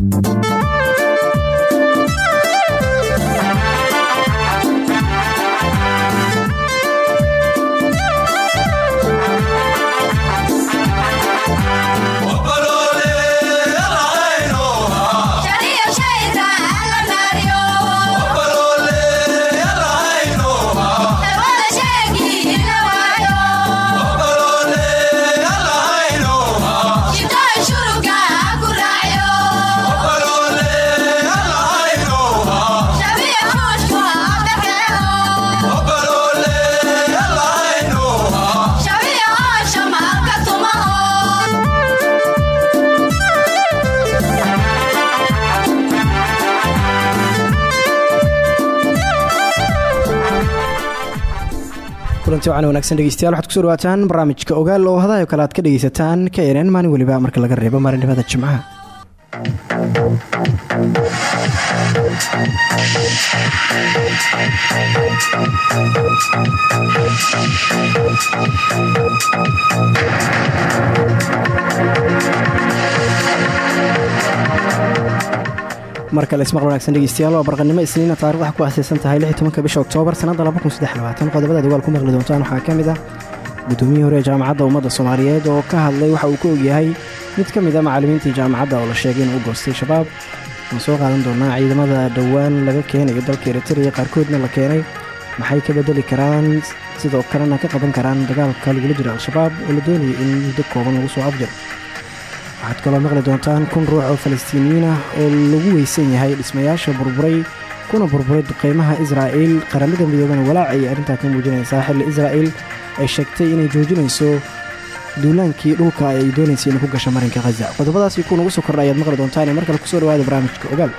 kulanti wacan wanagsan dhegeystayaal. Waxaad ku soo dhawaataan barnaamijka ogaal oo hadayo kale aad ka dhegeysataan ka eneen maalin weliba marka laga reebo maalinimada jimcaha mar kale ismaqal wanagsan dhegeystayaal waa barqanimo isniina taarikhda ku aaseysan tahay tobanka bisha oktoobar sannadda qodobadaad ogaal ku maqli doontaan waxaa ka mid ah gudoomiyihii hore ee jaamacadda ummadda soomaaliyeed oo ka hadlay waxa uu ka ogyahay mid ka mid a ah macallimiintii jaamacadda oo la sheegay inuu goostay shabaab. Waan soo qaadan doonaa ciidamada dhowaan laga keenayo dalka eritrea qaarkoodna la keenay. Maxay ka bedeli karaan? Sidoo kalena ka qaban karaan dagaalka lagula jira al-shabaab oo la doonayo in muddo kooban lagu soo afjaro waxaad kaloo maqli doontaan kun ruux oo falastiiniyiin ah oo lagu weysan yahay dhismayaasha burburay kuna burburay duqaymaha israa'iil. Qaramada midoobana walaac ayay arrintaa ka muujinaysaa xilli israa'iil ay sheegtay inay joojinayso duulaankii dhulka ay doonaysay inay ku gasho marinka khaza qodobadaasi kuunagu soo kordha ayaad maqli doontaan ee markale ku soo dhawaada barnaamijka ogaal.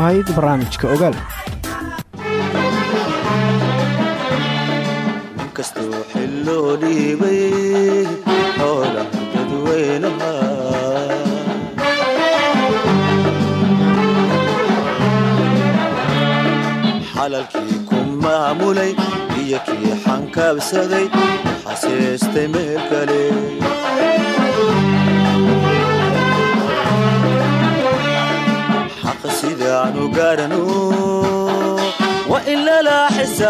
Ahayd barnaamijka ogaal. Xalalkii ku maamulay iyo kii xankaabsaday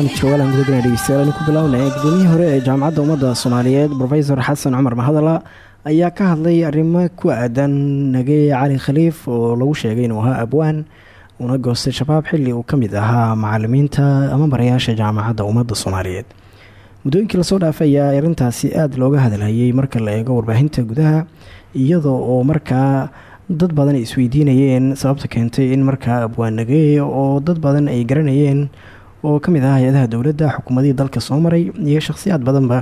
barnaamijka waalaan gudagana dhegeystayaal ku bilownay gudoomiyihii hore ee jaamacadda ummadda soomaaliyeed rofesor xasan cumar mahadala ayaa ka hadlay arrimo ku aadan nagey cali khaliif oo lagu sheegay inuu ahaa abwaan una goostay shabaab xilli uu ka mid ahaa macalimiinta ama barayaasha jaamacadda ummadda soomaaliyeed. Muddooyinkii la soo dhaafay ayaa arrintaasi aada looga hadalhayay marka la eego warbaahinta gudaha iyadoo oo markaa dad badan ay isweydiinayeen sababta keentay in markaa abwaan nagey oo dad badan ay garanayeen oo ka mid ah hay'adaha dowladda xukuumadihii dalka soo maray iyo shakhsiyaad badanba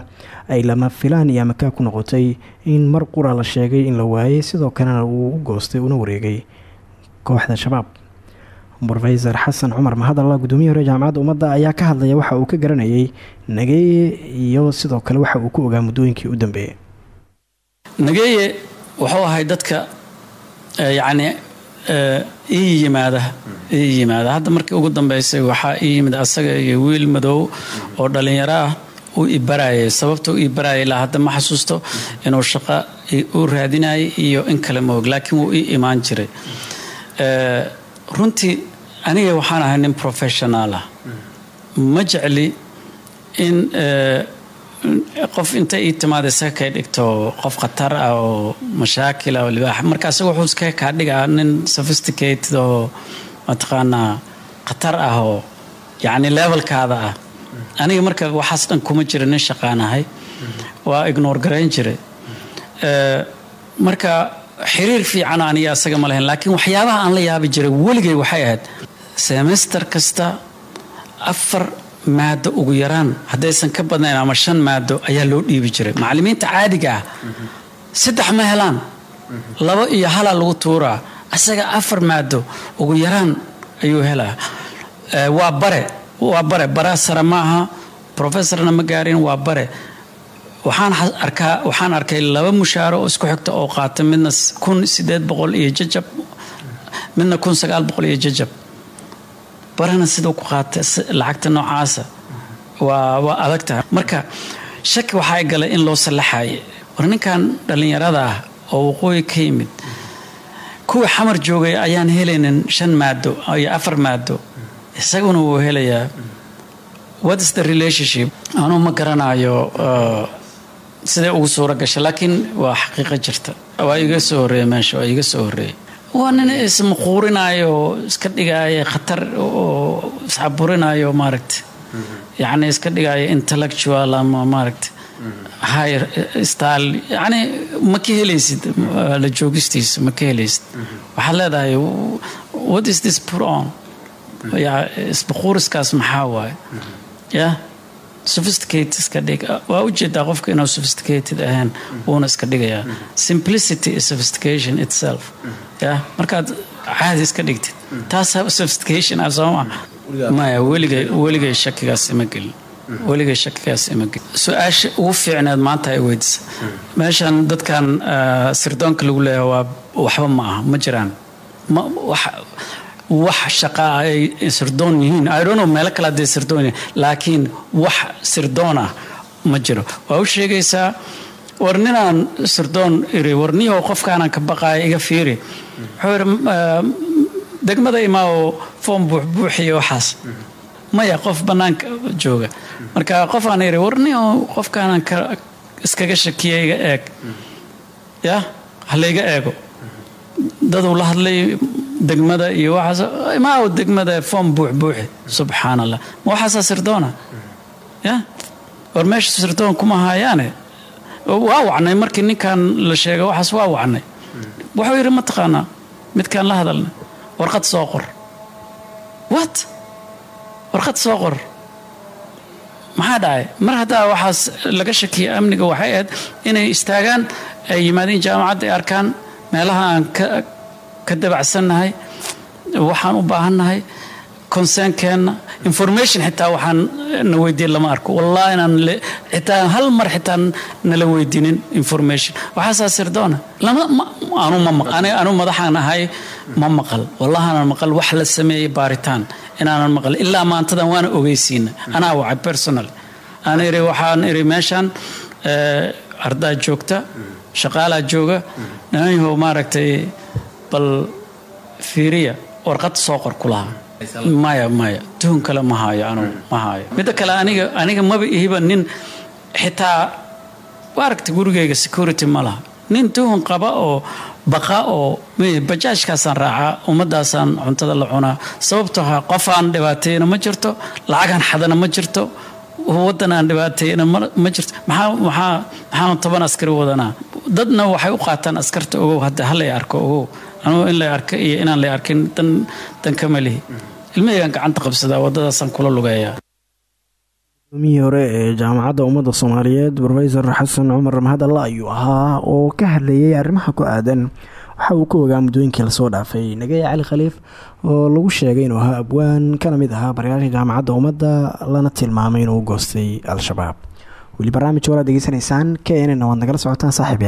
ay lama filaan iyo amakaa ku noqotay in mar qura la sheegay in la waayay sidoo kalena uu u goostay una wareegay kooxda shabaab. Rofesor xasan cumar mahadalla guddoomiyahi hore jaamacadda ummadda ayaa ka hadlaya waxa uu ka garanayay nageeye iyo sidoo kale waxa uu ku ogaa muddooyinkii u dambeeyey nageeye wuxuu ahay dadka yacni ii yimaada ii yimaada. Hadda markii ugu dambeysay waxaa ii yimid asaga iyo wiil madow oo dhallinyaro ah uu ibarayay sababta u ibarayay ilaa hadda ma xasuusto inuu shaqo u raadinayay iyo in kale moog laakiin wuu ii imaan jiray. Runtii aniga waxaan ahay nin professionaal ah. Ma jecli in qof inta ii timaada isaga kay dhigto qof khatar ah oo mashaakila oo libaax. Marka isaga wuxuu iskaga kaa dhigaa nin sophisticated oo mataqaanaa khatar ah oo yacni levelkaada ah. Aniga marka waxaas dhan kuma jira nin shaqaanahay waa ignore garayn jiray marka xiriir fiican aniga asaga ma lahayn laakiin waxyaabaha aan la yaabi jiray weligay waxay ahayd semester kasta afar maado ugu yaraan. Haddaysan ka badnayn ama shan maado ayaa loo dhiibi jiray. Macallimiinta caadiga ah saddex ma helaan. Labo iyo halaa lagu tuuraa. Asaga afar maado ugu yaraan ayuu helaa. Waa bare. Waa bare. Baraa sare ma aha. Professorna ma gaarin waa bare. Waxaan arkay laba mushaaro isku xigta oo qaata midna kun sideed boqol iyo jajab. Midna kun sagaal boqol iyo jajab barana siduu ku qaata lacagta noocaasa. Waa waa adag tahay marka shaki waxaa galay in loo sallaxaye war ninkan dhallinyarada ah oo waqooyi ka yimid kuwii xamar joogay ayaan helaynin shan maado iyo afar maado isaguna wuu helayaa. What is the relationship? Anuu ma garanayo siday ugu suura gashay laakiin waa xaqiiqo jirta. Waa iga soo horreeya meesha waa iga soo horreeyay waa nin ismuquurinayo iska dhigaayo khatar oo iscaburinayo maaragta yacni iska dhigaayo intellectual ama maaragta high style. Yacni ma ka helaysid la joogistiisa ma ka helaysid. Waxaad leedahay what is this put on? Isbuquuriskaas maxaa waaye? Yah sophisticated iska dhig waa u jeedaa qofka inuu sophisticated ahayn wuuna iska dhigayaa simplicity is sophistication itself. Yah markaad caadi iska dhigtid taas sophistication ah sooma maya weligay weligay shakigaas ima gelin weligay shakigaas ima gelin su'aasha ugu fiicneed maanta ay weydisa meeshan dadkan sirdoonka lagu leeyahay waa waxba ma aha ma jiraan ma wax shaqaa ay sirdoon yihiin. Idono meelo kale hadday sirdoon yihiin laakiin wax sirdoon ah ma jiro. Waa u sheegaysaa war ninaan sirdoon iri war niyahow qofkaanaan ka baqaaya iga fiiri. Wuxuu yidhi degmada imaao foom buuxbuuxiyo waxaas. Maya qof bannaanka jooga. Marka qof aan iri war niyahow qofkaanaan ka iskaga shakiya iga eeg. Yah halayga eego. Daduu la hadlay degmada iyo waxaas imaaw degmada foom buuxbuuxi subxaan allah ma waxaasaa sirdoona? Ya? War meesha sirdoon kuma haayaane waa wacnay markii ninkan la sheegay waxaas waa wacnay. Wuxuu yidhi ma taqaanaa midkaan la hadalnay warqad soo qor. What? Warqad soo qor. Maxaa dhacay? Mar haddaa waxaas laga shakiya amniga waxay ahayd inay istaagaan ay yimaadeen jaamacadda ay arkaan meelaha aan ka dabacsannahay waxaan u baahannahay conseenkeenna information xitaa waxaan na weydiin lama arko. Wallahi inaan xitaa hal mar xitaa nala weydiinin information. Waxaasaa sirdoona lama anu ma anu madaxaan ahay ma maqal. Wallahaanan maqal wax la sameeyey baaritaan. Inaanan maqal. Ilaa maantadan waana ogeysiina anaa wacay personal. Aan iri waxaan iri meeshaan ardaa joogta shaqaalaa jooga. Dhanyahow maaragtay bal fiiriya warqad soo qor ku lahaa maya maya tuhun kale ma anugu ma midda kale aniga aniga maba ihiba nin xitaa wa aragta gurigayga security ma laha. Nin tuhun qaba oo baqa oo bajaajkaasaan raacaa ummadaasaan cuntada la cunaa. Sababto ha qof aan dhibaateeyna ma jirto lacagaan xadana ma jirto wadan aan ma jirto. Maxaan toban askari wadanaa? Dadna waxay u qaataan askarta ogow hadda halay arko ogow anugu in lay arka iyo inaan lay arkin dan kama lihi ilmahaygaan gacanta qabsadaa wadadaasaan kula lugeeyaa guddoomiyihii hore ee jaamacadda ummadda soomaaliyeed rofesor xasan cumar mahadalla ayuu ahaa oo ka hadlayay arrimaha ku aadan. Waxa uu ka ogaa muddooyinkii la soo dhaafay nagaya cali khaliif oo lagu sheegay inuu ahaa abwaan kana mid ahaa barayaasha jaamacadda ummadda lana tilmaamay inuu goostay al-shabaab. Weli barnaamij walaad degeysanaysaan k waad nagala socotaan saaxiib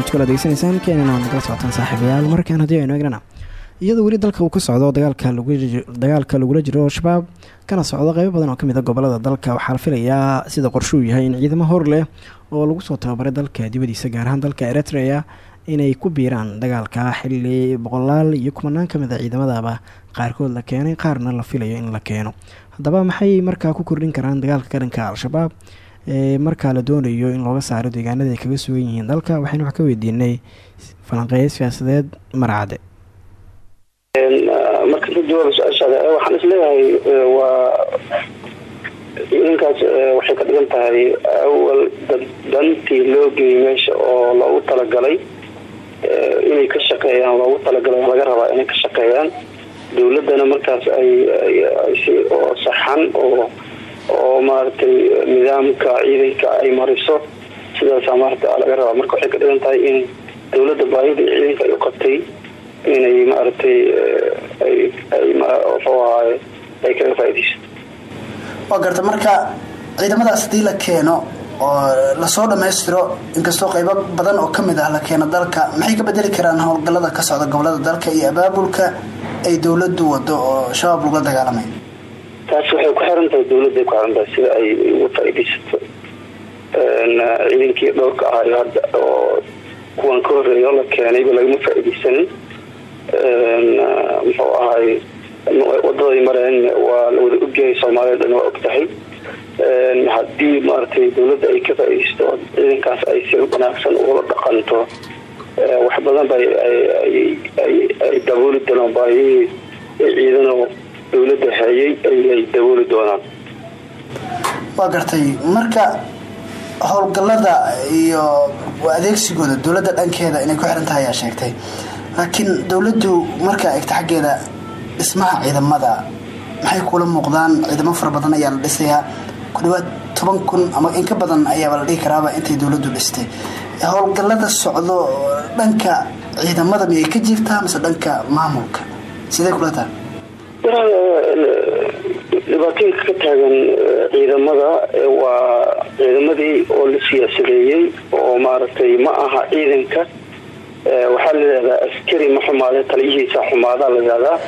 barnamijkala degeysanaysaan keenana waad nagala socotaan saaxiibayaal. Markaan haddii aynu egnana iyadoo weli dalka uu ka socdo dagaalka lagula jiro al-shabaab kana socdo qeybo badan oo ka mid a gobollada dalka. Waxaa la filayaa sida qorshuu yahay in ciidamo hor leh oo lagu soo tababaray dalka dibadiisa gaar ahaan dalka eritrea inay ku biiraan dagaalka. Xili boqolaal iyo kumanaan ka mid a ciidamadaba qaarkood la keenay qaarna la filayo in la keeno. Haddaba maxay markaa ku kordhin karaan dagaalka ka dhanka al-shabaab markaa la doonayo in looga saaro deegaanada ay kaga sugan yihiin dalka waxaynu wax ka weydiinay falanqeeyo siyaasadeed marcade marka ka jawaaba su'aashaada waxaan is leeyahay waa ninkaas waxay ka dhigan tahay awal dantii loo geeyey meesha oo loogu talagalay inay ka shaqeeyaan loogu talagalay laga rabaa inay ka shaqeeyaan. Dowladdana markaas ay si saxan oo oo maaragtay nidaamka ciidanka ay mariso. Sidaasa maarata laga rabaa. Marka waxay ka dhigan tahay in dowladda baahida ciidanka ay u qabtay inay maaragtay muxuu ahaaye ay kaga faaidaysato waa garta marka ciidamadaas haddii la keeno oo la soo dhammaystiro inkastoo qaybo badan oo ka mid ah la keeno dalka maxay ka bedeli karaan howlgalada ka socda gobollada dalka iyo abaabulka ay dowladu wado oo shabaab lagula dagaalamay taas waxay ku xiran tahay dowladday ku xiran tahay sida ay uga faaidaysato ciidankii dhowrka ahayo hadda oo kuwan ka horeeyo la keenayba lagama faaidaysanin muxuu ahay wadaday mareen waa la wada ogyahay soomaaliya dhan waa og tahay haddii maaragtay dowladda ay ka faaidaysto ciidankaas ay si wanaagsan ula dhaqanto wax badan ba ay dabooli doonaan baahihii ciidano dowladda hayay ayay dabooli doonaan. Waa gartay marka howlgalada iyo adeegsigooda dowladda dhankeeda inay ku xiran tahay ayaa sheegtay. Laakiin dowladdu markaa eegta xaggeeda dhismaha ciidamada maxay kula muuqdaan? Ciidamo fara badan ayaa la dhisayaa ku dhawaad toban kun ama in ka badan ayaaba la dhihi karaaba intay dowladdu dhistay howlgalada socdo dhanka ciidamada miyay ka jirtaa mise dhanka maamulka? Sidee kula tahay dhibaatooyinka ka taagan ciidamada waa ciidamadii oo la siyaasadeeyey oo maaragtay ma aha ciidanka waxaa la yihahdaa askari ma xumaade taliyihiisa xumaadaa la yihahdaa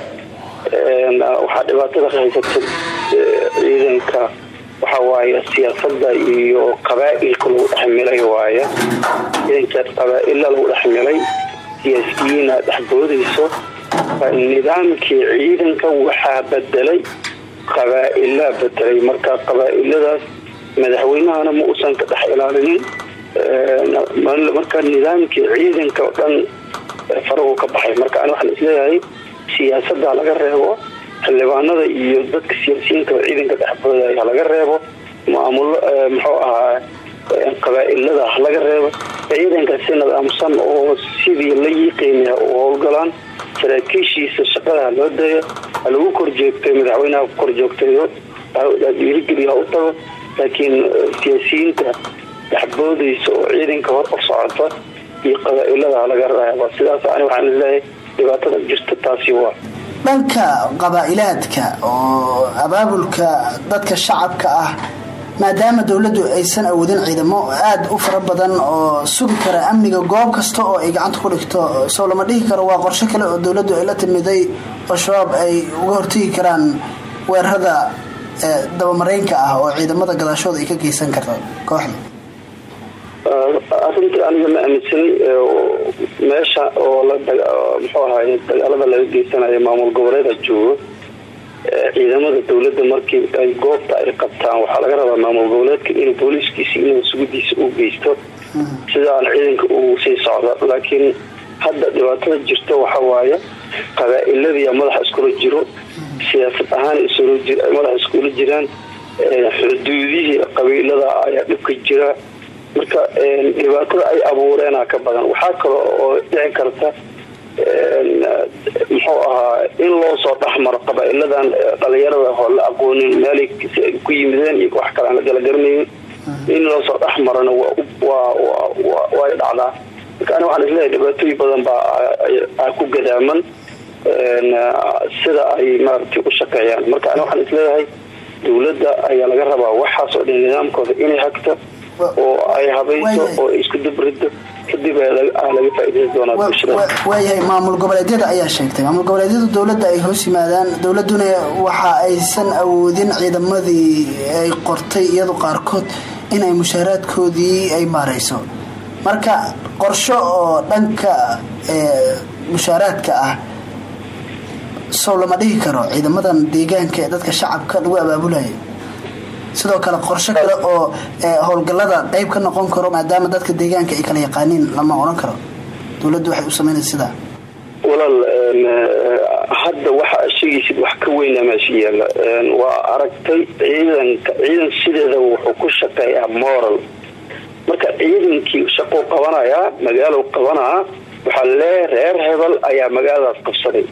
waxaa dhibaatada ka haysata ciidanka waxa waaye siyaasada iyo qabaa-ilka lagu dhexmilay waaya ciidanka qabaa-ila lagu dhexmilay siyaasiyiina dhexboodayso nidaamkii ciidanka waxaa bedelay qabaa-ilaa bedelay marka qabaa-iladaas madaxweynahana ma uusan ka dhex ilaalinin. Marka nidaamkii ciidanka oo dhan farahu ka baxay. Marka ani waxaan is leeyahay siyaasada laga reebo xildhibaanada iyo dadka siyaasiyiinta ciidanka dhexbooda ha laga reebo. Maamulo muxuu ahaa qabaa-ilada laga reebo ciidanka si nidaamsan oo sidii la yiqiinaya u howlgalaan saraakiishiisa shaqada loo dayo lagu korjoogtay madaxweynaha ku korjoogtayo dhiirigeliya ha u tago laakiin siyaasiyiinta dhexboodaysa oo ciidanka hor u socota iyo qabaa-ilada laga reebo sidaas ani waxaan is leeyahay dhibaatada jirta taasi waa. Dhanka qabaa-ilaadka oo abaabulka dadka shacabka ah maadaama dowladdu aysan awoodin ciidamo aada u fara badan oo sugi kara amniga goob kasta oo ay gacanta ku dhigto soo lama dhihi karo waa qorsho kale oo dowladdu ay la timiday oo shabaab ay uga hortegi karaan weerarada dabamareynka ah oo ciidamada gadaashooda ay ka geysan karto kooxda. Arrintii aniga ma aaminsanay meesha oo ahaay dagaalada laga geysanayo maamul goboleeda joogo ciidamada dowladda markii ay goobta ay qabtaan waxaa laga rabaa maamul goboleedka inuu booliiskiisa inuu sugudiisa u geysto sidaan ciidanka uu sii socda laakiin hadda dhibaatada jirta waxa waaye qabaa-iladiiya madaxa iskula jiro siyaasad ahaan madaxa iskula jiraan xuduudihii qabiilada ayaa dhibka jira. Marka dhibaatada ay abuureena ka badan. Waxaa kale oo dhici karta muxuu ahaa in loo soo dhexmaro qabaa-iladan dhalinyarada oo la aqoonin meelay ku yimideen iyo wax kale aan la galagaranayn. In loo soo dhexmarona way dhacdaa. Marka ani waxaan is leeyahay dhibaatooyin badan baa ku gadaaman. Sida ay maaragtay u shaqeeyaan. Marka ani waxaan is leeyahay dowladda ayaa laga rabaa waxaas oo dhan nidaamkooda inay hagto oo ay habayso oo isku dabrido kadib laga faaideysan doonaa bulshada. waayahay maamul goboleedyada ayaa sheegtay. Maamul goboleedyadu dowladda ay hoos yimaadaan. Dowladuna waxa aysan awoodin ciidamadii ay qortay iyadu qaarkood inay mushaaraadkoodii ay maareyso. Marka qorsho oo dhanka mushaaraadka ah sow lama dhihi karo ciidamadan deegaanka ee dadka shacabka lagu abaabulayo sidoo kale qorsho kale oo howlgalada qeyb ka noqon karo maadaama dadka deegaanka ay kala yaqaaniin lama oran karo. Dowladdu waxay u sameynaysa sidaa walaal hadda waxa sheegaysid wax ka weyna meesha yaalla waa aragtay ciidanka ciidan sideeda wuxuu ku shaqeeyaa moral. Marka ciidankii shaqou qabanayaa magaalow qabanaa waxaa lee reer hebel ayaa magaaladaas qabsaday.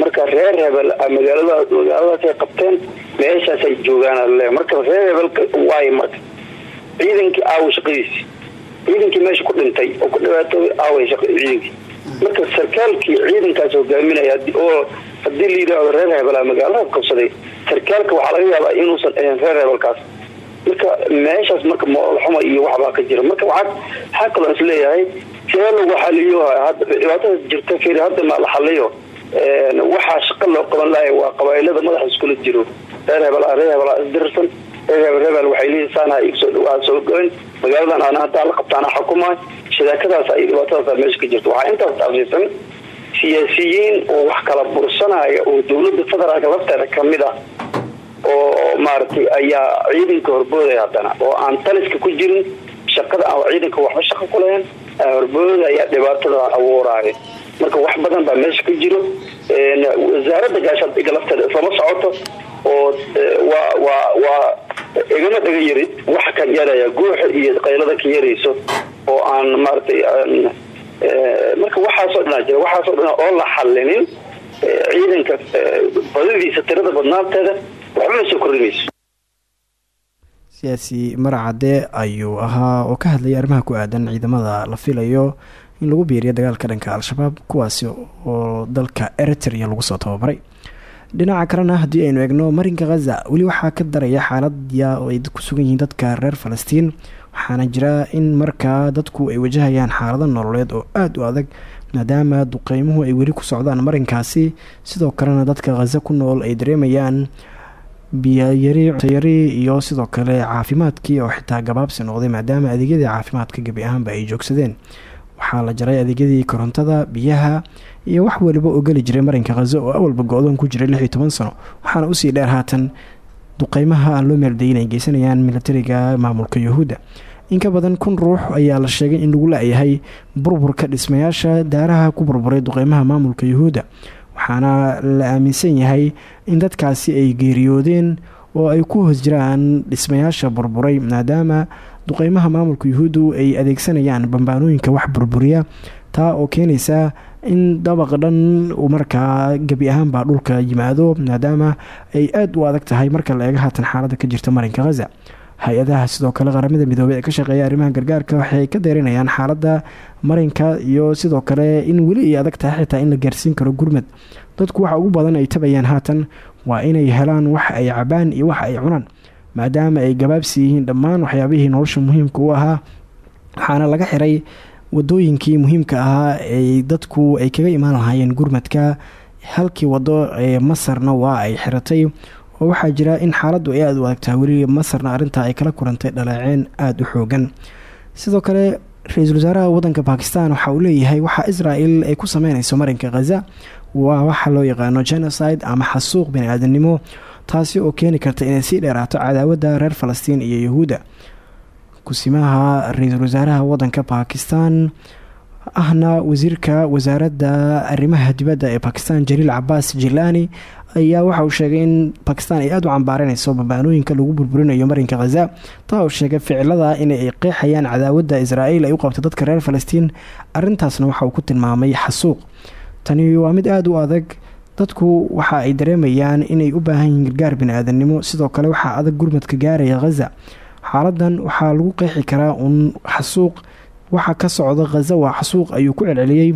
Marka reer hebel magaaladaas magaaladaasay qabteen meeshaasay joogaan le marka reer hebelka waay marka ciidankii aawa shaqadiisi. Ciidankii meesha ku dhintay oo ku dhibaatoobay aaway ciidankii marka sarkaalkii ciidankaas hogaaminaya oo haddii la yidhaahdo reer hebelaa magaaladaas qabsaday sarkaalka waxaa laga yaabaa inuusan ahayn reer marka meeshaas marka moolxuma iyo waxbaa ka jira marka waxaa kaloo is leeyahay see lagu xaliyo dhibaatadaas jirta hadda ma la xaliyo waxaa shaqa loo qaban lahay waa qabaailada madaxa iskula jiro reer hebel reer hebel isdirirsan reer hebel hebel waxay leeyihiin saana igsoo dhawaa soo goyn. Magaaladan aan haddaa la qabtaana xukumaay shadaakadaas iyo dhibaatadaas meesha ka jirta waxaa intaas taafiisan siyaasiyiin oo wax kala bursanaya oo dowladda federaalka lafteeda ka mid ah oo maaragtay ayaa ciidanka horboodaya haddana oo aan taliska ku jirin shaqada aan ciidanka waxba shaqa ku lahayn horboodaya ayaa dhibaatada abuuraayo marka wax badan baa meesha ka jiro. Wasaaradda gaashaandhiga lafteeda islama socoto oo waa waa igama dhaga yarid waxa kan yaraya guuxa iyo qaylada ka yarayso oo aan maaragtay marka waxaasoo dhanaa jira waxaasoo dhan oo la xalinin ciidanka badadiisa tirada badnaanteeda waxba ma soo kordhinayso. Siyaasi maracade ayuu ahaa oo ka hadlayay arrimaha ku aadan ciidamada la filayo in lagu biiriyo dagaalka dhanka al-shabaab kuwaasi oo dalka eritrea lagu soo tababaray dhinaca kalena haddii aynu eegno marinka khaza weli waxaa ka daraya xaalada oo ay ku sugan yihiin dadka reer falastiin. Waxaana jira in markaa dadku ay wajahayaan xaalado nololeed oo aada u adag maadaama duqeymuhu ay weli ku socdaan marinkaasi sidoo kalena dadka khaza ku nool ay dareemayaan biyayari iyo sidoo kale caafimaadkii oo xitaa gabaabsi noqday maadaama adeegyadii caafimaadka gebi ahaanba ay joogsadeen waxaa la jaray adeegyadii korontada biyaha iyo wax waliba oo geli jiray marinka khaza oo awalba go-doon ku jiray lix iyo toban sano. Waxaana u sii dheer haatan duqeymaha aan loo meeldayin ay geysanayaan militariga maamulka yuhuudda. In ka badan kun ruux ayaa la sheegay in lagu la-yahay burburka dhismayaasha daaraha ku burburay duqeymaha maamulka yuhuudda. Waxaana la aaminsan yahay in dadkaasi ay geeriyoodeen oo ay ku hoos jiraan dhismayaasha burburay maadaama duqeymaha maamulka yuhuuddu ay adeegsanayaan bambaanooyinka wax burburiya taa oo keenaysa in dabaq dhan uu markaa gebi ahaanbaa dhulka yimaado maadaama ay aada u adag tahay marka la eego haatan xaaladda ka jirta marinka khaza hay'adaha sidoo kale qaramada midoobey ee ka shaqeeya arrimaha gargaarka waxay ka deerinayaan xaaladda marinka iyo sidoo kale in weli ay adag tahay xitaa in la gaarsiin karo gurmad. Dadku waxa ugu badan ay tabayaan haatan waa inay helaan wax ay cabaan iyo wax ay cunaan maadaama ay gabaabsi yihiin dhammaan waxyaabihii nolosha muhiimka u ahaa waxaana laga xiray wadooyinkii muhiimka ahaa ee dadku ay kaga imaan lahaayeen gurmadka. Halkii wado ee masarna waa ay xiratay oo waxaa jira in xaaladdu ay aada u adagtahay weli masarna arrintaa ay kala kulantay dhaleeceen aada u xoogan. Sidoo kale ra'iisul wasaaraha wadanka bakistan waxa uu leeyahay waxaa israel ay ku sameynayso marinka khaza waa waxa loo yaqaano genocide ama xasuuq bani-aadanimo taasi oo keeni karta inay sii dheeraato cadaawadda reer falastiin iyo yahuudda kusimaha ra'iisul wasaaraha wadanka bakistan ahna wasiirka wasaaradda arrimaha dibadda ee bakistan jaliil cabaas jilaani ayaa waxa uu sheegay in bakistan ay aada u cambaaranayso babaanooyinka lagu burburinayo marinka khaza taa uu sheegay ficilada inay qeexayaan cadaawadda israa'iil ay u qabto dadka reer falastiin. Arintaasna waxa uu ku tilmaamay xasuuq. Tani waa mid aada u adag dadku waxa ay dareemayaan inay u baahan yihiin gargaar bini-aadamnimo sidoo kale waxaa adag gurmadka gaaraya khaza xaaladan waxaa lagu qeexi karaa uun xasuuq waxa ka socda khaza waa xasuuq ayuu ku celceliyey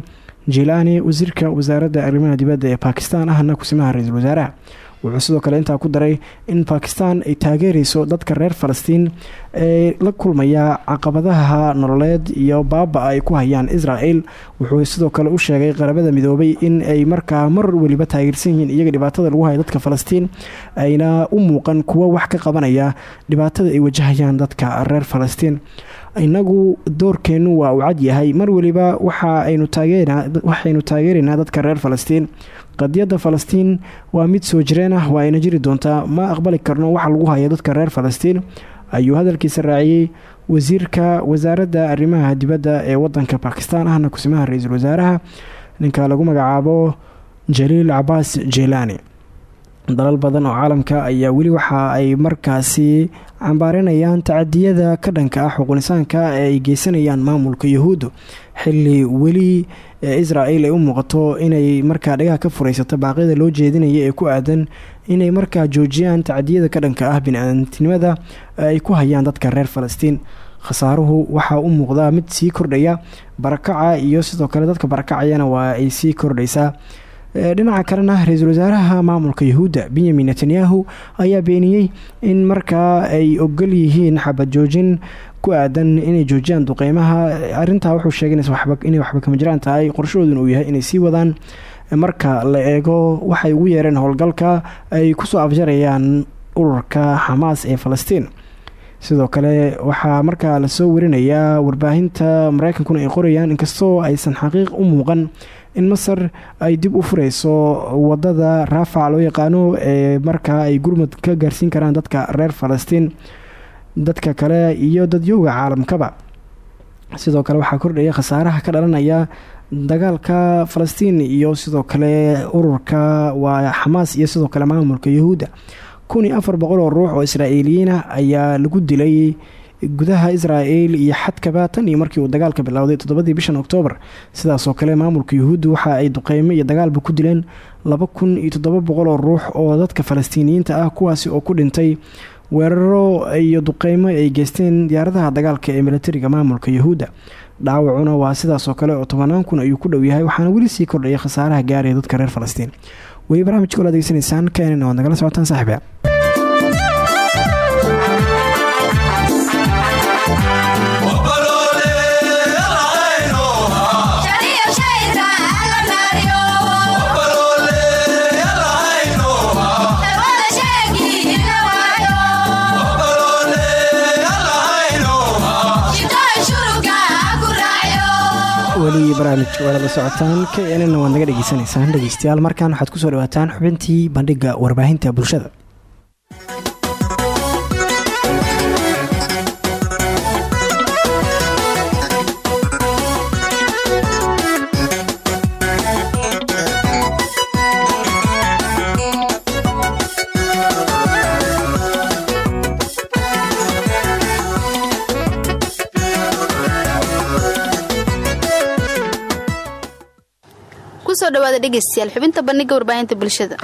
jilaani wasiirka wasaaradda arrimaha dibadda ee bakistan ahna kusimaha ra'iisul wasaaraha wuxuu sidoo kale intaa ku daray in bakistan ay taageereyso dadka reer falastiin ee la kulmaya caqabadaha nololeed iyo baaba ay ku hayaan israel wuxuu sidoo kale u sheegay qarabada midoobay in ay markaa mar weliba taageersan yihiin iyaga dhibaatada lagu haya dadka falastiin ayna u muuqan kuwo wax ka qabanaya dhibaatada ay wajahayaan dadka reer falastiin. Inagu doorkeennu waa uu cad yahay mar weliba waxaaynu taageeraynaa dadka reer falastiin qadiyadda falastiin waa mid soo jireen ah waa ayna jiri doontaa ma aqbali karno waxa lagu haya dadka reer falastiin ayuu hadalkiisa raaciyey. Wasiirka wasaaradda arrimaha dibadda ee wadanka bakistan ahna kusimaha ra'iisul wasaaraha ninka lagu magacaabo jaliil cabaas jelani dalal badan oo caalamka ayaa weli waxa ay markaasi cambaarinayaan tacadiyada ka dhanka ah xuqulisaanka ee ay geysanayaan maamulka yahuuddu xili weli israel ay u muuqato inay markaa dhagaha ka furaysato baaqyada loo jeedinaya ee ku aadan inay markaa joojiyaan tacadiyada ka dhanka ah bini-aadantinimada ay ku hayaan dadka reer falastiin. Khasaaruhu waxaa u muuqdaa mid sii kordhaya barakaca iyo sidoo kale dadka barakacayana waa ay sii kordhaysaa dhinaca kalena ra'iisul wasaaraha maamulka yahuudda benyamin netanyahu ayaa beeniyey in markaa ay ogol yihiin xabad joojin ku aadan inay joojiyaan duqeymaha. Arintaa wuxuu sheegay inay waxba kama jiraan tahay qorshahooduna uu yahay inay sii wadaan. Marka la eego waxay ugu yeereen howlgalka ay ku soo afjarayaan ururka xamaas ee falastiin. Sidoo kale waxaa markaa la soo warinayaa warbaahinta mareykankuna ay qorayaan inkastoo aysan xaqiiq u muuqan in masar ay dib u fureyso waddada raafac loo yaqaano ee markaa ay gurmud ka gaarsiin karaan dadka reer falastiin dadka kale iyo dadyooga caalamkaba. Sidoo kale waxaa kordhaya khasaaraha ka dhalanaya dagaalka falastiin iyo sidoo kale ururka waa xamaas iyo sidoo kale maamulka yahuudda kun iyo afar boqol oo ruux oo israa'iiliyiin ah ayaa lagu dilay gudaha israel iyo xadkaba tan iyo markii uu dagaalka bilowday toddobadii bishan oktoobar sidaasoo kale maamulka yuhuudda waxa ay duqeymo iyo dagaalba ku dileen laba kun iyo toddoba boqol oo ruux oo dadka falastiiniyiinta ah kuwaasi oo ku dhintay weeraro iyo duqeymo ay geysteen diyaaradaha dagaalka ee milatariga maamulka yuhuudda. Dhaawacuna waa sidaasoo kale oo tobanaan kun ayuu ku dhow yahay waxaana weli sii kordhaya khasaaraha gaaraya dadka reer falastiin. Weli barnaamijka ola degeysanaysaan keenan waad nagala socotaan saaxiiba barnaamijka waad socotaan k nn waad naga dhegeysanaysaan dhegeystayaal markaan waxaad ku soo dhawaataan xubintii bandhiga warbaahinta bulshada ku soo dhawaada dhegeystayaal xubinta bandhiga warbaahinta bulshada.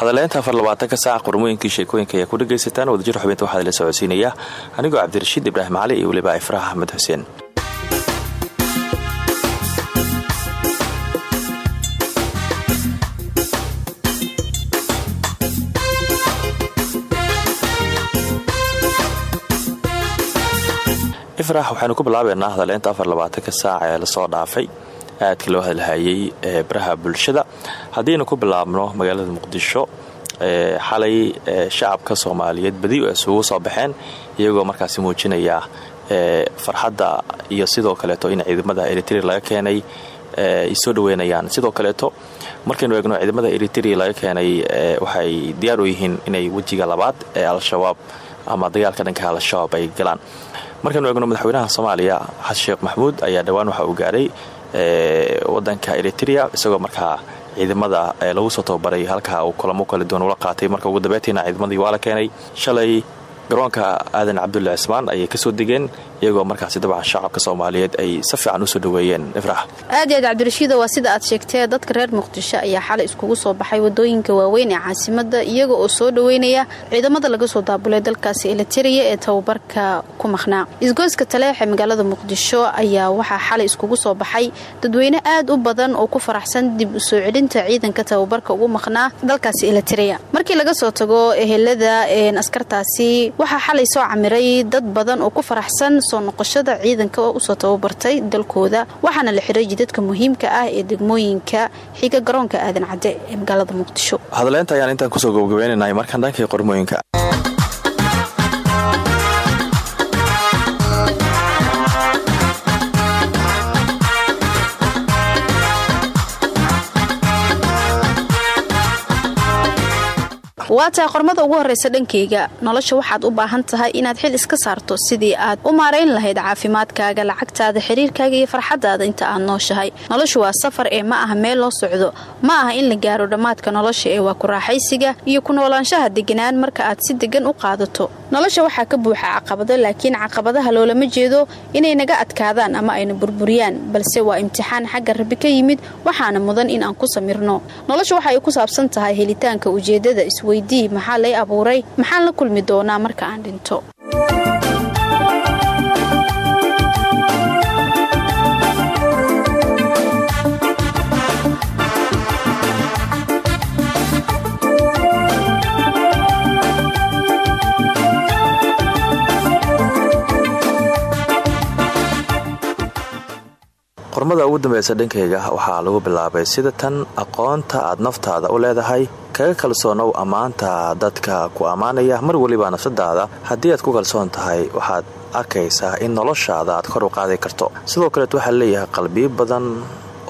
Hadaleynta afar labaatanka saaca qormooyinkii sheekooyinka ayaa ku dhagaysataan wadajir xubinta waxaa la socodsiinaya anigoo cabdirashiid ibraahim cali iyo weliba ifraah axmed xuseen. Ifrax waxaynu ku bilaabeynaa hadaleynta afar labaatanka saac ee la soo dhaafay aadka loo hadalhayay baraha bulshada. Haddiinu ku bilaabno magaalada muqdisho xalay shacabka soomaaliyeed badi isugu soo baxeen iyagoo markaasi muujinaya farxadda iyo sidoo kaleeto in ciidamada eritrea laga keenay ay soo dhaweynayaan sidoo kaleeto markaynu eegno ciidamada eritrea laga keenay waxay diyaar u yihiin inay wejiga labaad ee al-shabaab ama dagaalka dhanka al-shabaab ay galaan. Markaynu eegno madaxweynaha soomaaliya xasan sheekh maxamuud ayaa dhowaan waxa uu gaaray wadanka eritrea isagoo markaa ciidamada lagu soo tababaray halkaa uu kulamo kala duwan ula qaatay. Marka ugu dambeyntiina ciidamadii waa la keenay shalay garoonka aadan cabdulla cismaan ayay ka soo degeen iyagoo markaasi dabcan shacabka soomaaliyeed ay si fiican u soo dhaweeyeen ifrax aad iyo aad cabdirashiida waa sida aad sheegtee dadka reer muqdisho ayaa xalay iskugu soo baxay waddooyinka waaweyn ee caasimada iyaga oo soo dhaweynaya ciidamada laga soo daabulay dalkaasi elitariya ee tababarka ku maqnaa. Isgoyska taleex ee magaalada muqdisho ayaa waxaa xalay iskugu soo baxay dadweyne aad u badan oo ku faraxsan dib u soo celinta ciidanka tababarka ugu maqnaa dalkaasi elitariya markii laga soo tago ehelada askartaasi waxaa xalay soo camiray dad badan oo ku faraxsan soo noqoshada ciidanka oo u soo tababartay dalkooda. Waxaana la xiray jidadka muhiimka ah ee degmooyinka xiga garoonka aadan cadde ee magaalada muqdisho. Hadaleynta ayaan intaan ku soo gabagabeynanay markaan dhankii qormooyinka waa tahay qormada ugu horreysa dhankayga nolosha waxaad u baahan tahay inaad xil iska saarto sidii aad u maarayn lahayd caafimaadkaaga lacagtaada xiriirkaaga iyo farxadaada inta aad nooshahay. Noloshu waa safar ee ma aha meel loo socdo. Ma aha in la gaaro dhammaadka nolosha ee waa ku raaxaysiga iyo ku noolaanshaha deganaan marka aad si degan u qaadato. Nolosha waxaa ka buuxa caqabado laakiin caqabadaha loolama jeedo inay naga adkaadaan ama ayna burburiyaan balse waa imtixaan xagga rabi ka yimid waxaana mudan in aan ku samirno. Nolosha waxa ay ku saabsan tahay helitaanka ujeedada isweydii maxaa lay abuuray? Maxaan la kulmi doonaa marka aan dhinto qormada ugu dambeysa dhankayga waxaa lagu bilaabay sida tan aqoonta aad naftaada u leedahay. Kaga kalsoonow ammaanta dadka ku ammaanaya mar weliba nafsadaada haddii aad ku kalsoon tahay waxaad arkaysaa in noloshaada aad kor u qaadi karto. Sidoo kaleet waxaa leeyahay qalbiyo badan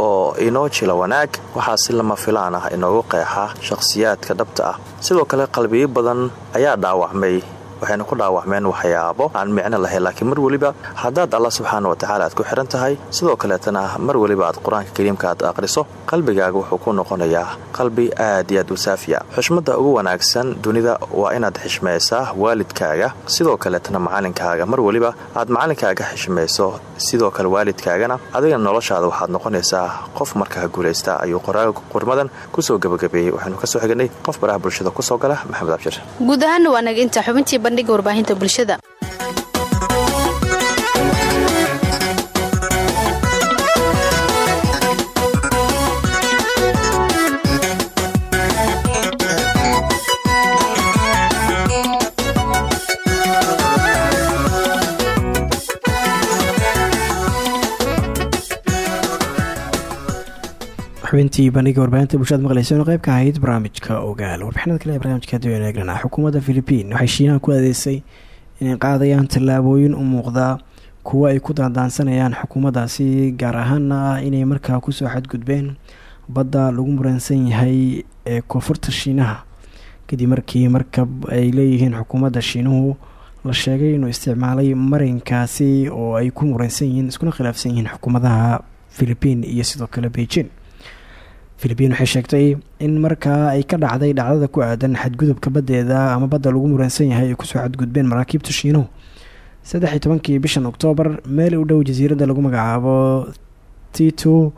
oo inoo jila wanaag. Waxaa si lama filaan ah inoogu qeexa shakhsiyaadka dhabta ah. Sidoo kale qalbiyo badan ayaa dhaawacmay waxayna ku dhaawacmeen waxyaabo aan micno lahayn laakiin mar weliba haddaad allah subxaana watacaala aad ku xihan tahay sidoo kaleetana mar weliba aad qur'aanka kariimka aad aqriso qalbigaaga wuxuu ku noqonayaa qalbi aad iyo aad u saafiya. Xushmadda ugu wanaagsan dunida waa inaad xishmaysaa waalidkaaga sidoo kaleetana macalinkaaga. Mar weliba aad macalinkaaga xishmayso sidoo kale waalidkaagana adigana noloshaada waxaad noqonaysaa qof markaa guulaysta ayuu qoraaga qormadan ku soo gabagabeeyey. Waxaynu ka soo xiganay qof baraha bulshada ku soo gala maxamed abshir bandhiga warbaahinta bulshada xubintii bandhiga warbaahinta bulshada maqleysan qayb ka ahayd barnaamijka ogaal. Warbixinada kale ee barnamijka eegnana xukuumadda philibiin waxay shiinaha ku adeysay inay qaadayaan tallaabooyin u muuqda kuwa ay ku daandaansanayaan xukuumaddaasi gaar ahaana ah inay markaa ku soo xadgudbeen badda lagu muransan yahay ee koonfurta shiinaha. Kadib markii markab ay leeyihiin xukuumadda shiinuhu la sheegay inuu isticmaalay marinkaasi oo ay ku muransan yihiin iskuna khilaafsan yihiin xukuumadaha philibiin iyo sidoo kale beijing philibiin waxay sheegtay in markaa ay ka dhacday dhacdada ku aadan xadgudubka baddeeda ama badda lagu muransan yahay ay ku soo xadgudbeen maraakiibta shiinuhu saddex iyo tobankii bishan oktoobar meel u dhow jasiiradda lagu magacaabo tito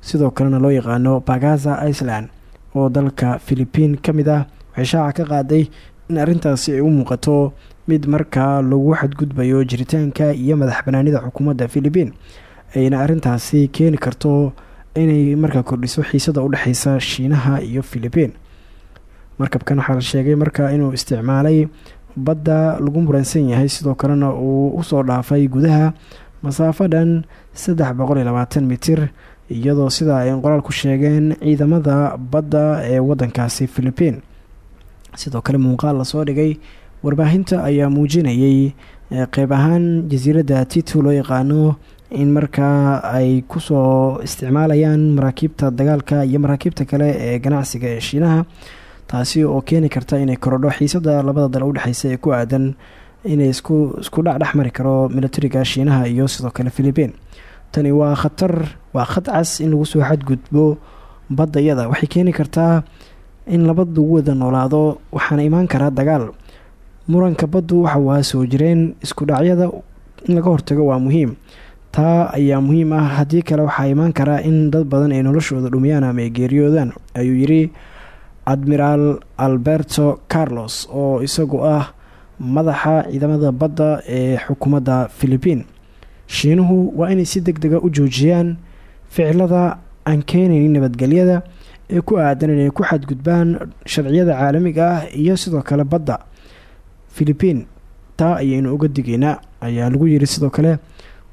sidoo kalena loo yaqaano bagaza iceland oo dalka philibiin ka mid ah waxay shaaca ka qaaday in arrintaasi ay u muuqato mid markaa lagu xadgudbayo jiritaanka iyo madax banaanida xukuumadda philibiin ayna arrintaasi keeni karto inay markaa kordhiso xiisada u dhexeysa shiinaha iyo philibiin markabkan waxaa la sheegay markaa inuu isticmaalay badda lagu muransan yahay sidoo kalena uu u soo dhaafay gudaha masaafo dhan saddex boqol iyo labaatan mitir iyadoo sida ay qoraal ku sheegeen ciidamada badda ee wadankaasi philibiin sidoo kale muuqaal la soo dhigay warbaahinta ayaa muujinayay qeyb ahaan jasiiradda tito loo yaqaano in markaa ay ku soo isticmaalayaan maraakiibta dagaalka iyo maraakiibta kale ee ganacsiga ee shiinaha taasi oo keeni karta inay korodho xiisada labada dal udhexeysa ee ku aadan inay isku dhacdhex mari karo militariga shiinaha iyo sidoo kale philibiin tani waa khatar waa khad in lagu soo xadgudbo badda iyada. Waxay keeni kartaa in labad lagu wada noolaado waxaana imaan karaa dagaal. Muranka baddu waxa waa soo jireen isku dhacyada in laga hortago waa muhiim taa ayaa muhiim ah. Haddii kale waxaa imaan karaa in dad badan ay noloshooda dhumiyaan ama ay geeriyoodaan ayuu yidhi admiraal alberto carlos oo isagu ah madaxa ciidamada badda ee xukuumadda philibiin shiinuhu waa inay si deg dega u joojiyaan ficilada aan keenaynin nabadgelyada ee ku aadan inay ku xadgudbaan sharciyada caalamiga ah iyo sidoo kale badda philibiin taa ayaynu uga digaynaa ayaa lagu yiri sidoo kale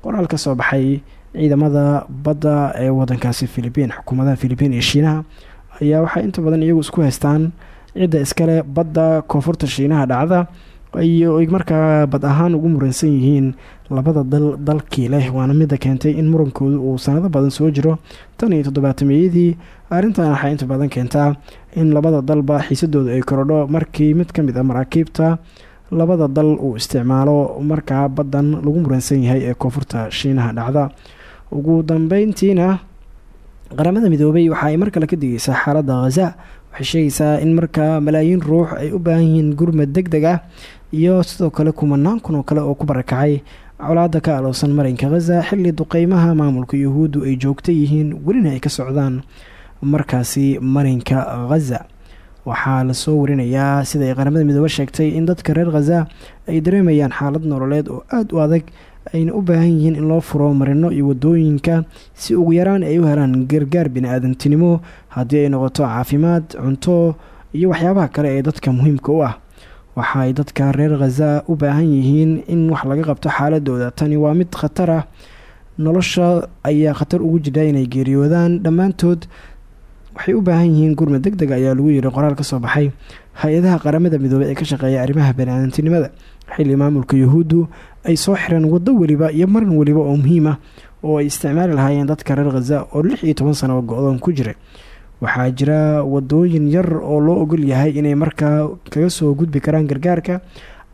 qoraal ka soo baxay ciidamada badda ee wadankaasi philibiin xukuumadaha philibiin iyo shiinaha ayaa waxay inta badan iyagu isku haystaan cidda iskale badda koonfurta shiinaha dhacda iyo ay markaa bad ahaan ugu muransan yihiin labada dal dalkii leh. Waana mida keentay in murankoodu uu sanado badan soo jiro tan iyo toddobaatameyadii arrintan waxay inta badan keentaa in labada dalba xiisadooda ay korodho markii mid ka mid a maraakiibta labada dal uu isticmaalo markaa baddan lagu muransan yahay ee koonfurta shiinaha dhacda. Ugu dambeyntiina qaramada midoobay waxa ay mar kale ka digeysaa xaaladda khaza waxay sheegaysaa in markaa malaayiin ruux ay u baahan yihiin gurmad deg deg ah iyo sidoo kale kumanaan kun oo kale oo ku barakacay. Colaada ka aloosan marinka khaza xilli duqeymaha maamulka yuhuuddu ay joogta yihiin welina ay ka socdaan markaasi marinka khaza waxaa la soo warinayaa sida ay qaramada midoobe sheegtay in dadka reer khaza ay dareemayaan xaalad nololeed oo aada u adag. Ayna u baahan yihiin in loo furo marino iyo waddooyinka si ugu yaraan ay u helaan gargaar bini-aadantinimo. Haddii ay noqoto caafimaad cunto iyo waxyaabaha kale ee dadka muhiimka u ah waxa dadka reer khaza u baahan yihiin in wax laga qabto xaaladooda. Tani waa mid khatar ah. Nolosha ayaa khatar ugu jira inay geeriyoodaan. Dhammaantood waxay u baahan yihiin gurma deg deg ayaa lagu yiri qoraal ka soo baxay hay'adaha qaramada midoobey ee ka shaqeeya arrimaha bani-aadantinimada xilli maamulka yuhuuddu ay soo xireen waddo weliba iyo marin weliba oo muhiim ah oo ay isticmaali lahaayeen dadka reer khaza oo lix iyo toban sano go-doon ku jiray. Waxaa jira wadooyin yar oo loo ogol yahay inay markaa kaga soo gudbi karaan gargaarka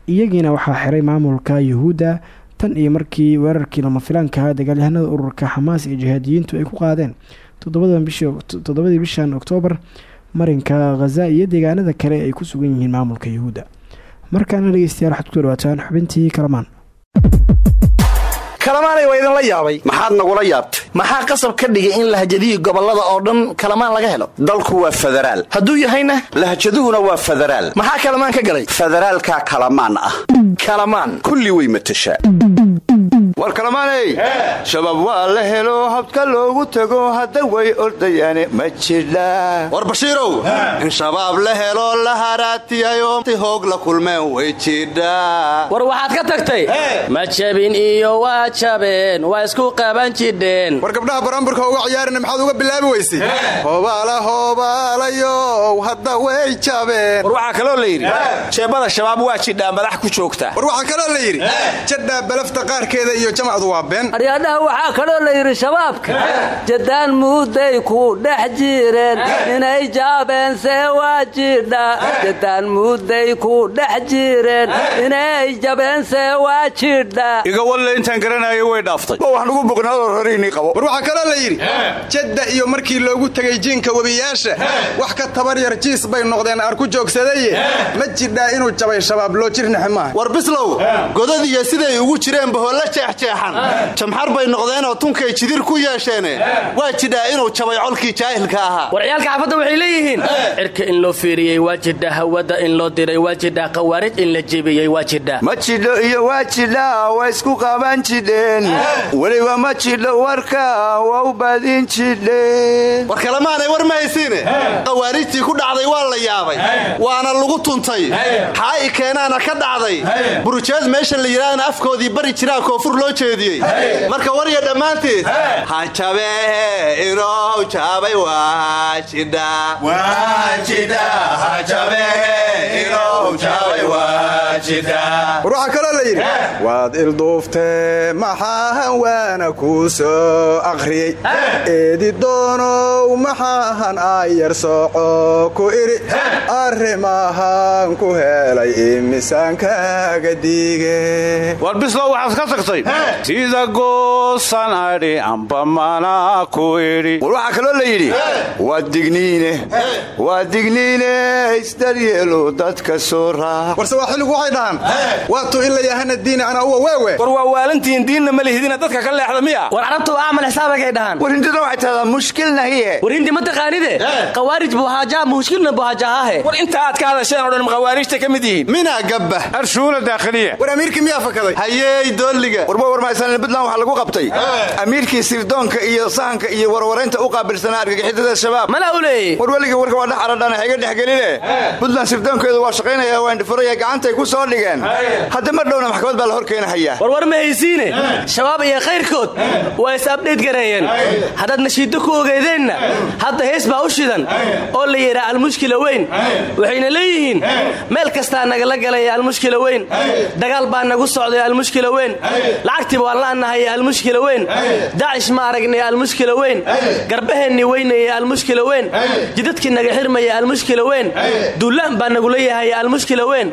iyagiina waxaa xiray maamulka yuhuudda tan iyo markii weerarkii lama filaanka dagaalyahanada ururka xamaas iyo jihaadiyiintu ay ku qaadeen toddobadii bishan oktoobar marinka khaza iyo deegaanada kale ay ku sugan yihiin maamulka yuhuudda. Markaana dhegeystayaal waxaad ku dhawaataan xubintii kalamaan. Kalamaanay waa idinla yaabay. Maxaad nagula yaabtay? Maxaa qasab ka dhigay in lahjadihii gobollada oo dhan kalamaan laga helo? Dalku waa federaal. Hadduu yahayna? Lahjaduhuna waa federaal. Maxaa kalamaan ka galay? Federaalkaa kalamaan ah. Kalamaan. Kulli way matashaa war kalamaaney shabaab waa la helo habka loogu tago hadda way ordayaane ma jidha war bashiirow in shabaab la helo la haraatiyayo hoog la kulmeen way jidhaa war waxaad ka tagtay ma jabin iyo waa jabeen waa isku qaban jidheen war gabdhaha baramburka uga ciyaarina maxaad uga bilaabi weysay hoobaala hoobaalayow hadda way jabeen. War waxaa kaloo la yidhi jeebada shabaab waa jidhaa madax ku joogta. War waxaa kaloo la yidhi jadhaa balafta qaarkeeda iyo jamacdu waa been. Aryaadhaha waxaa kaloo la yidhi shabaabka jadaan muuday ku dhex jireen inay jaabeense waa jidha jadaan muuday ku dhex jireen inay jabeense waa jidha iga walle intaan garanayo way dhaaftay. Ma wax nugu boqnaadoo roriinii qabo. War waxaa kaloo la yidhi jadda iyo markii loogu tegay jiinka webiyaasha wax ka tabar yar jiis bay noqdeen aan ku joogsadaye ma jidhaa inuu jabay shabaab loo jirnaxe maaha war bislow godadiyo siday ugu jireen baholla jeex jeexan jamxar bay noqdeenoo tunkay jidir ku yeesheene. Waa jidhaa inuu jabay colkii jaahilka ahaa. Waryaalka xaafadda waxay leeyihiin cirka in loo fiiriyey waa jidha hawada in loo diray waa jidha qawaarij in la jebiyey waa jidha ma jidho iyo waa jidhaa waa isku qaban jidheen. Weliba ma jidho warka waa u baadin jidheen. War kalemaanay war ma haysiine qawaarijtii ku dhacday waa la yaabay. Waana lagu tuntay. Xaa'i keenaana ka dhacday. Burujeed meesha la yidhaahna afkoodii bari jiraa koonfur loo jeediyey. Marka warya dhammaantiis hajabe inuu jaabay waa jidha war waxaa kaloo la yidhi waad ilduuftee maxaahan waana kuu soo akhriyey. Eedi doonow maxaahan aayar sooco ku idhi arrimahan ku helay imiisaankaaga diige. War bislow waxaad ka tagtay? Sida goosan adhi amba mana ku idhi war waxaa kaloo la yidhi waa digniine waa digniine isdaryeelu dadka soo raac warse waa xilligu waxay dhahaan waatuu in la yahana diini ana uwa weewe. War waa waalantihiin diinna ma lihidina dadka ka leexda miya. War carabtu aamal xisaabakay dhahaan. War hindina waxay tahdaa mushkilna hiye. War hindi ma taqaanide? Qawaarij buhaajaha mushkilna buhaajahaahe war inta aad ka hadasheen oo dhan maqawaarijta ka mid yihiin? Minaa gabba. Arshuula daakhiliya war amiirkii miyaa fakaday hayeey doolliga. Warma warmaysan buntland waxaa lagu qabtay. Amiirkii sirdoonka iyo sahanka iyo warwaraynta u qaabilsanaa argagixidada shabaab. Mala u leeyey war weligii warka waa dhex aradhan iga dhexgeline buntland sirdoonkeedu waa shaqaynaya waa indhifuraya gacantay ku soo dhigeen. Hadda mar dhowna maxkamad baa la hor keenahayaa war war ma haysiine? Shabaab iyo khayrkood waa is abdhayt gareeyeen. Haddaad nashiiddo ku ogeedeenna hadda hees baa u shidan. Oo la yidhaa almushkila weyn. Waxayna leeyihiin meel kastaa nagala galaya almushkila weyn. Dagaal baa nagu socday almushkila weyn. Lacagtiiba waan la'nahay almushkila weyn. Dacish ma aragnay almushkila weyn. Garbaheennii weynaya almushkila weyn. Jidadkii naga xirmaya almushkila weyn. Duulaan baa nagula yahay almushkila weyn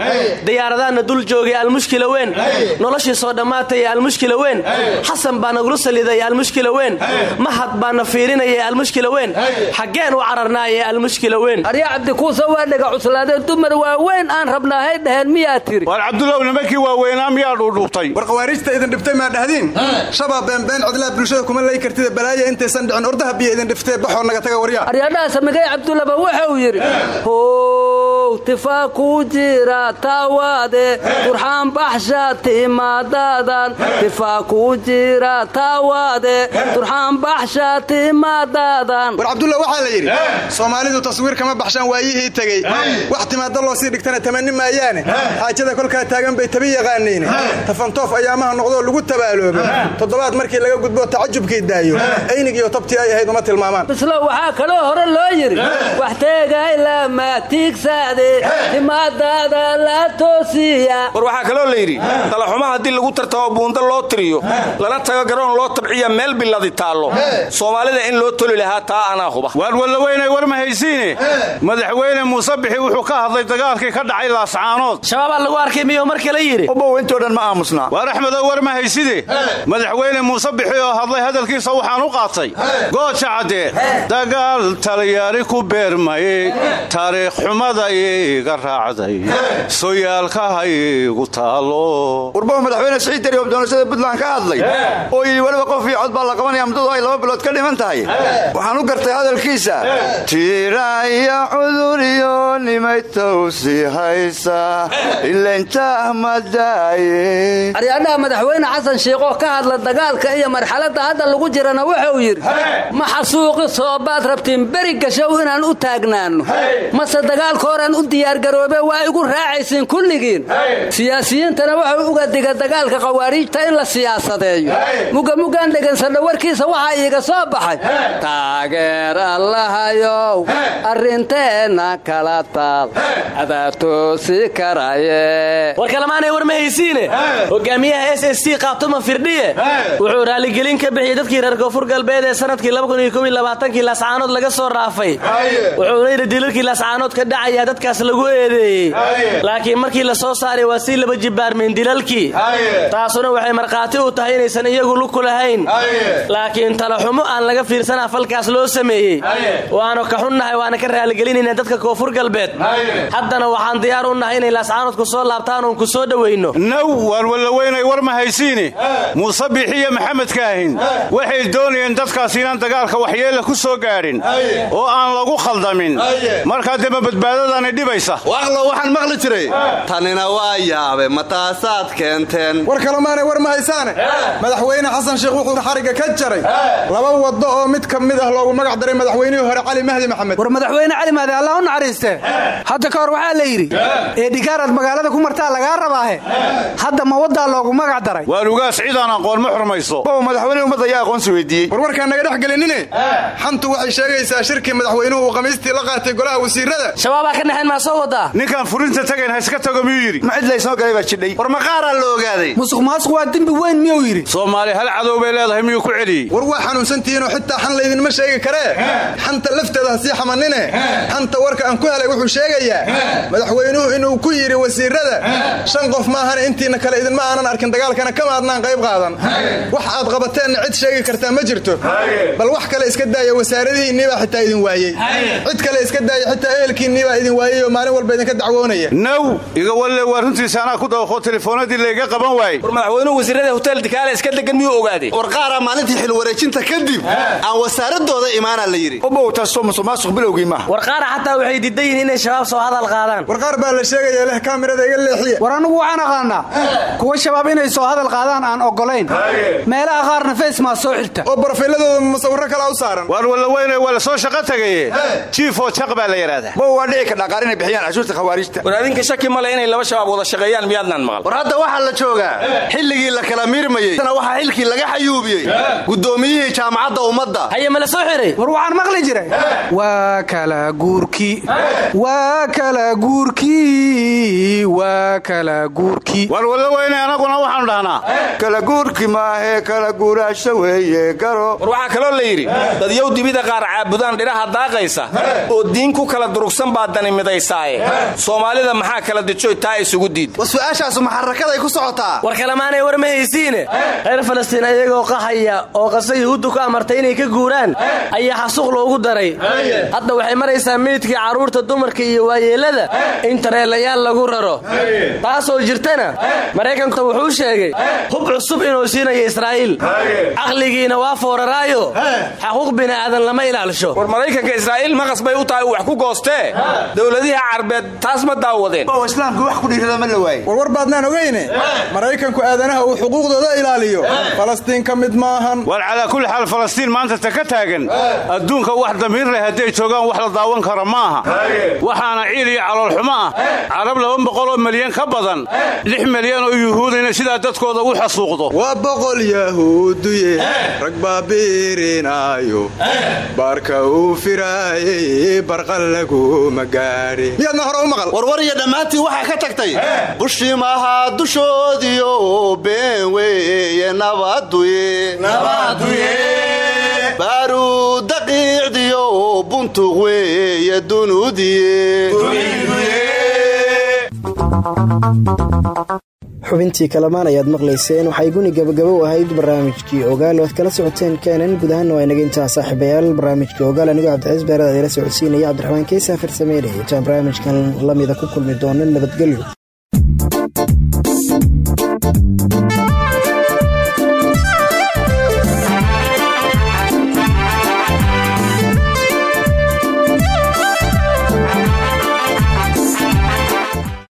diyaaradaanna dul joogay almushkila weyn. Noloshii soo dhammaataya almushkila weyn. Xasan baa nagula salidaya almushkila weyn. Mahad baana fiirinaya almushkila weyn. Xaggeen u cararnaaye almushkila weyn. Arya cabdikuusa waa dhega cuslaadeen dumar waaweyn aan rabnaahay dhaheen miyaa tiri? War cabdulow nimankii waaweynaa miyaa dhuudhuubtay war khawaarijta idin dhiftay maa dhahdiin? Shabaab beenbeen cidlaa bulshada kuma lay kartida balaaya intaysan dhicin ordaha biyo idin dhiftee baxoo naga taga waryaa. Aryadhaha samigay cabdulaba wuxuu yidhi how tifaa kuu jira taawaade turxaan baxsha timaadadan tifaa kuu jira taawaade turxaan baxsha timaadadan war cabdulla waxaa la yidhi soomaalidu taswiir kama baxshaan waayihii tegey. Wax timaadda loo sii dhigtana tamani maayaane. Xaajada kolkaa taagan bay tabi yaqaaniine tafantoof ayaamaha noqdoo lagu tabaaloobo. Toddobaad markii laga gudbo tacajubkii daayo. Aynig iyo tabtii ay ahayd uma tilmaamaan. Bislo waxaa kaloo hore loo yidhi wax teegay lama tiigsaade timaadaada la toosiya. War waxaa kaloo la yidhi talaxuma haddii lagu tartamo buunda loo tiriyo lana tago garoon loo tabciya meel biladi taallo. Soomaalida in loo toli lahaa taa anaa huba. Waar wallaweynay war ma haysiine? Madaxweyne muuse bixi wuxuu ka hadlay dagaalkii ka dhacay laascaanood. Shabaabaa lagu arkay miyuu mar kale yidhi. Ubow intoo dhan ma aamusnaa waar axmedow war ma hayside madaxweyne muuse bixi oo hadlay hadalkiisa waxaan u qaatay. Gooja caddee dagaal talyaari ku beermayey taariikh xumada iiga raacday. Soyaalkaha iigu taalo. Warbow madaxweyne siciid dari oo doorashada puntland ka hadlay. Oo yidhi weliba qof iyo cod baa la qabanaya muddadu ay laba bilood ka dhiman tahay. Waxaan u gartay hadalkiisa. Tiira iyo cudur iyo nimay tawsi haysa. Ilaintaah madaaye aryadhaha madaxweyne xasan shiiqoo ka hadla dagaalka iyo marxaladda hadda lagu jirana wuxuu yidhi ma xasuuqi soobaad rabtiin beri gashow inaan u taagnaanno mase dagaalka horaan u diyaargaroobe waa igu raacaysiin kulligiin. Siyaasiyiintana wuxuu uga diga dagaalka khawaariijta in la siyaasadeeyo. Mugamugaan dhegaysanno warkiisa waxaa iiga soo baxay. Taageer allahayow arrinteenna kala taal. Adaa toosi karaye. War kalamaanay war ma haysiine hogaamiyaha s s c qaabtuma firdhiye? Wuxuu raaligelin ka bixiyey dadkii reer koonfur galbeed ee sannadkii kii laascaanood laga soo raafay. Wuxuuna yidhi dilalkii laascaanood ka dhacaya dadka markaas lagu eedeeyey. Laakiin markii la soo saaray waa sii laba jibbaarmeen dilalkii taasuna waxay markhaati u tahay inaysan iyagu luku lahayn. Laakiin talaxumo aan laga fiirsanaa falkaas loo sameeyey. Waanu ka xunnahay waana ka raaligelinayna dadka koonfur galbeed. Haddana waxaan diyaar u nahay inay laascaanoodku soo laabtaan oon ku soo dhowayno naw waan wallaweynay war ma haysiine muuse bixiyo maxamed kaahin waxay doonayeen dadkaas inaan dagaalka waxyeella ku soo gaadhin oo aan lagu khaldamin markaa badbaadadaani dhibaysa waaqlo waxaan maqli jiray. Tanina waa yaabe ma taasaad keenteen. War kalemaanay war ma haysaane. Madaxweyne xasan sheekh wuxuu xarigga ka jaray. Laba waddo oo mid ka mid ah loogu magac daray madaxweynihii hore cali mahdi maxamed. War madaxweyne cali mahdi allah u naxariiste. Hadda ka hor waxaa la yidhi ee dhikaaraad magaalada ku martaa lagaa rabaahe. Hadda ma waddaa loogu magac daray. Waan ugaas cidaan aqoon ma xurmayso madaxweyne ummadda ayaa aqoonsi weydiiyey. Warwarkaan naga dhex gelinine? Xantu waxay sheegaysaa shirkii madaxweynuhu uu la qaatay golaha wasiirada maa soo wadaa ninkaan furinta tagayn ha iska tago miyuu yidhi? Ma cid laysoo galay baa jidhay? War maqaaraa la ogaaday. Musuq maasuq waa dembi weyn miyuu yidhi? Soomaali hal cadow bay leedahay miyuu ku celiyey war waa xanuunsantihiinoo xitaa xan laydinma sheegi karee xanta lafteeda ha sii xamanine. Xanta warka aan ku helay wuxuu sheegayaa. Madaxweynuhu inuu ku yidhi wasiirada shan qof maahane intiina kale idinma aanan arkin dagaalkana kama adnaan qayb qaadan. Wax aad qabateenna cid sheegi kartaa ma jirto. Bal wax kale iska daaya wasaaradihiinniibaa xitaa idin waayey. Cid kale iska daaya xitaa ehelkiinniibaa idin waayey oo maalin walba idinka dacwoonaya. Naw iga walle waa runtiisa anaa ku dawaqo telefoonadii layga qaban waayey. War madaxweynuhu wasiirada hotel dikaale iska degan miyuu ogaaday war qaaraa maalintii xilwareejinta kadib aan wasaaradooda imaanaa la yidhi. Ubow taasoo musuqmaasuq bilowgii maaha war qaara xataa waxay diidan yihiin inay shabaab soo hadal qaadaan. War qaar baa la sheegaya leh kaamirada iga leexiya. War anugu waxaan aqaanaa kuwa shabaab inay soo hadal qaadaan aan ogolayn meelaha qaarna facemaa soo xirta oo barfiiladooda musawiro kala u saaran. Waan wallaweynay waa la soo shaqo tagaye jiifoo jaq baa la yidhaahdaa inay bixiyaan cashuurta khawaarijta war adinka shaki male inay laba shabaab wada shaqeeyaan miyaadnaan maqal war hadda waxaa la joogaa xilligii la kala miirmayey tana waxaa xilkii laga xayuubiyey. Guddoomiyihii jaamacadda ummadda. Haye ma la soo xiray war waxaan maqli jiray. Waa kala guurkii waa kala guurkii waa kala guurkii war wallaweynay anaguna waxaanu dhahnaa. Kala guurki maahee kala guuraasho weeye garo. War waxaa kaloo la yidhi dadyow dibida qaar caabudaan dhiraha daaqaysa oo diin ku kala durugsan baa dani midaysaaye soomaalida maxaa kala dijoy taa isugu diid. War su'aashaasu maxarakaday ku socotaa? War kalemaanay war ma haysiine reer falastiin ayagoo qaxaya oo qasa yuhuuddu ku amartay inay ka guuraan ayaa xasuuq loogu daray. Hadda waxay maraysaa meydkii carruurta dumarka iyo waayeellada in tareelayaal lagu raro. Taasoo jirtana maraykanku wuxuu sheegay hub cusub inuu siinayo israa'iil. Caqligiina waa fooraraayo. Xaquuq bini'aadan lama ilaalisho war maraykanka israa'iil maqas bay u tahay wax ku goostee dowladiha carbeed taas ma daawadeen. Oo islaamku wax ku dhiirada ma la waaye warwar baadnaan ogeyne maraykanku aadanaha uu xuquuqdooda ilaaliyo. Falastiin ka mid maahan. War calaa kulli xaal falastiin maanta ta ka taagan. Adduunka wax damiir leh hadday joogaan wax la daawan kara maaha. Waxaana ciil iyo caloolxumo ah carab laba boqoloo milyan ka badan. Lix milyan oo yuhuudayna sidaa dadkooda u xasuuqdo. Waa boqol yahuuduye rag baa biirinaayo baarka uu firaayey barqal laguma miyaadna hore u maqal. Warwar iyo dhammaantii waxaa ka tagtay bushimaha dushoodiyo been weeye nabaduye baaruu daqiicdiyo buntuq weeye xubintii kalamaan ayaad maqlayseen. Waxay guni gabagabo u ahayd barnaamijkii ogaal. Oad kala socoteen keenan guud ahaanna waa inaga intaa saaxiibayaal. Barnaamijka ogaal anigoo cabdiciis beerad ila socodsiinaya. Cabdiraxmaan keysaafir sameynaya intaan barnaamijkan la mida ku kulmi doona nabadgelyo.